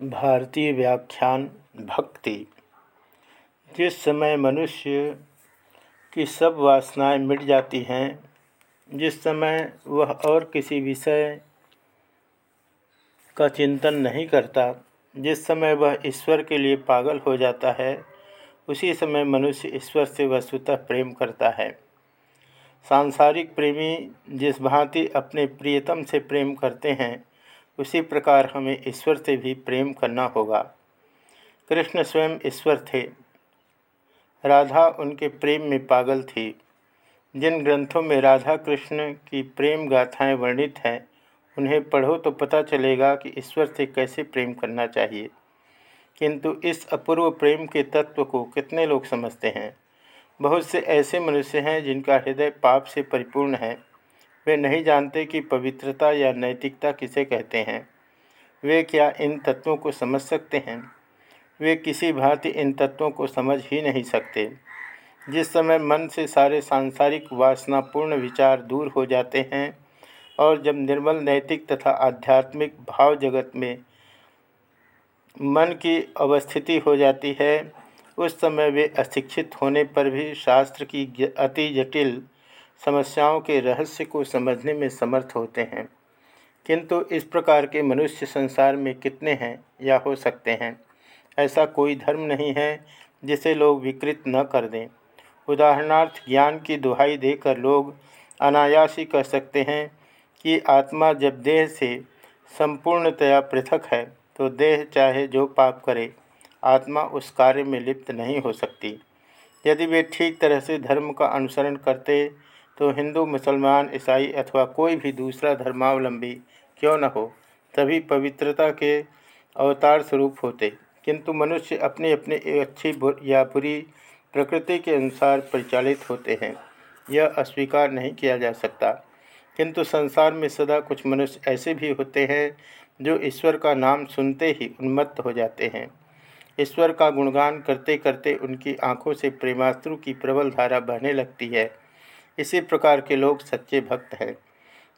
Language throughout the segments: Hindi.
भारतीय व्याख्यान भक्ति। जिस समय मनुष्य की सब वासनाएँ मिट जाती हैं, जिस समय वह और किसी विषय का चिंतन नहीं करता, जिस समय वह ईश्वर के लिए पागल हो जाता है, उसी समय मनुष्य ईश्वर से वस्तुतः प्रेम करता है। सांसारिक प्रेमी जिस भांति अपने प्रियतम से प्रेम करते हैं उसी प्रकार हमें ईश्वर से भी प्रेम करना होगा। कृष्ण स्वयं ईश्वर थे। राधा उनके प्रेम में पागल थी। जिन ग्रंथों में राधा कृष्ण की प्रेम गाथाएँ वर्णित हैं, उन्हें पढ़ो तो पता चलेगा कि ईश्वर से कैसे प्रेम करना चाहिए। किंतु इस अपूर्व प्रेम के तत्व को कितने लोग समझते हैं? बहुत से ऐसे मनुष्य हैं जिनका हृदय पाप से परिपूर्ण है। वे नहीं जानते कि पवित्रता या नैतिकता किसे कहते हैं। वे क्या इन तत्वों को समझ सकते हैं? वे किसी भांति इन तत्वों को समझ ही नहीं सकते। जिस समय मन से सारे सांसारिक वासनापूर्ण विचार दूर हो जाते हैं और जब निर्मल नैतिक तथा आध्यात्मिक भाव जगत में मन की अवस्थिति हो जाती है, उस समय वे अशिक्षित होने पर भी शास्त्र की अति जटिल समस्याओं के रहस्य को समझने में समर्थ होते हैं। किंतु इस प्रकार के मनुष्य संसार में कितने हैं या हो सकते हैं? ऐसा कोई धर्म नहीं है जिसे लोग विकृत न कर दें। उदाहरणार्थ, ज्ञान की दुहाई देकर लोग अनायास ही कह सकते हैं कि आत्मा जब देह से संपूर्णतया पृथक है तो देह चाहे जो पाप करे, आत्मा उस कार्य में लिप्त नहीं हो सकती। यदि वे ठीक तरह से धर्म का अनुसरण करते तो हिंदू, मुसलमान, ईसाई अथवा कोई भी दूसरा धर्मावलंबी क्यों न हो सभी पवित्रता के अवतार स्वरूप होते। किंतु मनुष्य अपनी अपनी अच्छी या बुरी प्रकृति के अनुसार परिचालित होते हैं। यह अस्वीकार नहीं किया जा सकता। किंतु संसार में सदा कुछ मनुष्य ऐसे भी होते हैं, जो ईश्वर का नाम सुनते ही उन्मत्त हो जाते हैं। ईश्वर का गुणगान करते करते उनकी आँखों से प्रेमास्त्रु की प्रबल धारा बहने लगती है। इसी प्रकार के लोग सच्चे भक्त हैं।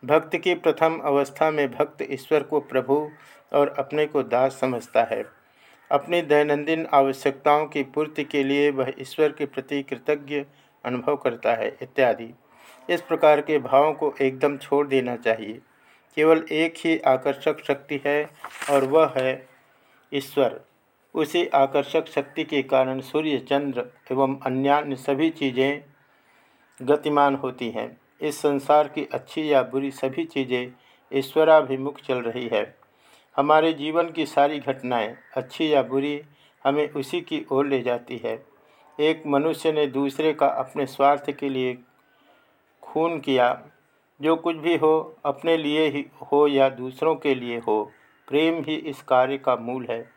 भक्त की प्रथम अवस्था में भक्त ईश्वर को प्रभु और अपने को दास समझता है। अपनी दैनंदिन आवश्यकताओं की पूर्ति के लिए वह ईश्वर के प्रति कृतज्ञ अनुभव करता है, इत्यादि। इस प्रकार के भावों को एकदम छोड़ देना चाहिए। केवल एक ही आकर्षक शक्ति है और वह है ईश्वर। उसी आकर्षक शक्ति के कारण सूर्य, चंद्र एवं अन्यान्य सभी चीज़ें गतिमान होती हैं। इस संसार की अच्छी या बुरी सभी चीज़ें ईश्वराभिमुख चल रही है। हमारे जीवन की सारी घटनाएँ अच्छी या बुरी हमें उसी की ओर ले जाती है। एक मनुष्य ने दूसरे का अपने स्वार्थ के लिए खून किया। जो कुछ भी हो, अपने लिए ही हो या दूसरों के लिए हो, प्रेम ही इस कार्य का मूल है।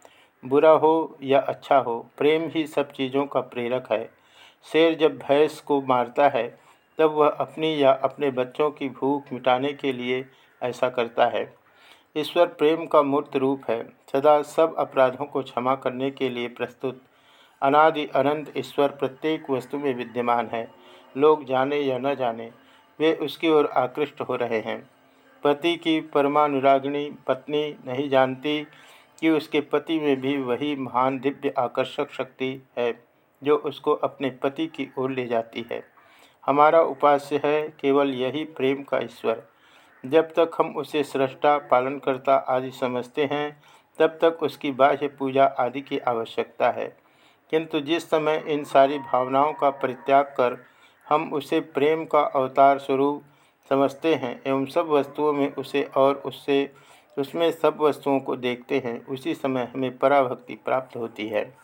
बुरा हो या अच्छा हो, प्रेम ही सब चीज़ों का प्रेरक है। शेर जब भैंस को मारता है, तब वह अपनी या अपने बच्चों की भूख मिटाने के लिए ऐसा करता है। ईश्वर प्रेम का मूर्त रूप है। सदा सब अपराधों को क्षमा करने के लिए प्रस्तुत। अनादि अनंत ईश्वर प्रत्येक वस्तु में विद्यमान है। लोग जाने या न जाने, वे उसकी ओर आकृष्ट हो रहे हैं। पति की परमानुरागिणी पत्नी नहीं जानती कि उसके पति में भी वही महान दिव्य आकर्षक शक्ति है। जो उसको अपने पति की ओर ले जाती है। हमारा उपास्य है केवल यही प्रेम का ईश्वर। जब तक हम उसे सृष्टा पालनकर्ता आदि समझते हैं, तब तक उसकी बाह्य पूजा आदि की आवश्यकता है। किंतु जिस समय इन सारी भावनाओं का परित्याग कर हम उसे प्रेम का अवतार स्वरूप समझते हैं एवं सब वस्तुओं में उसे और उससे, उसमें सब वस्तुओं को देखते हैं, उसी समय हमें पराभक्ति प्राप्त होती है।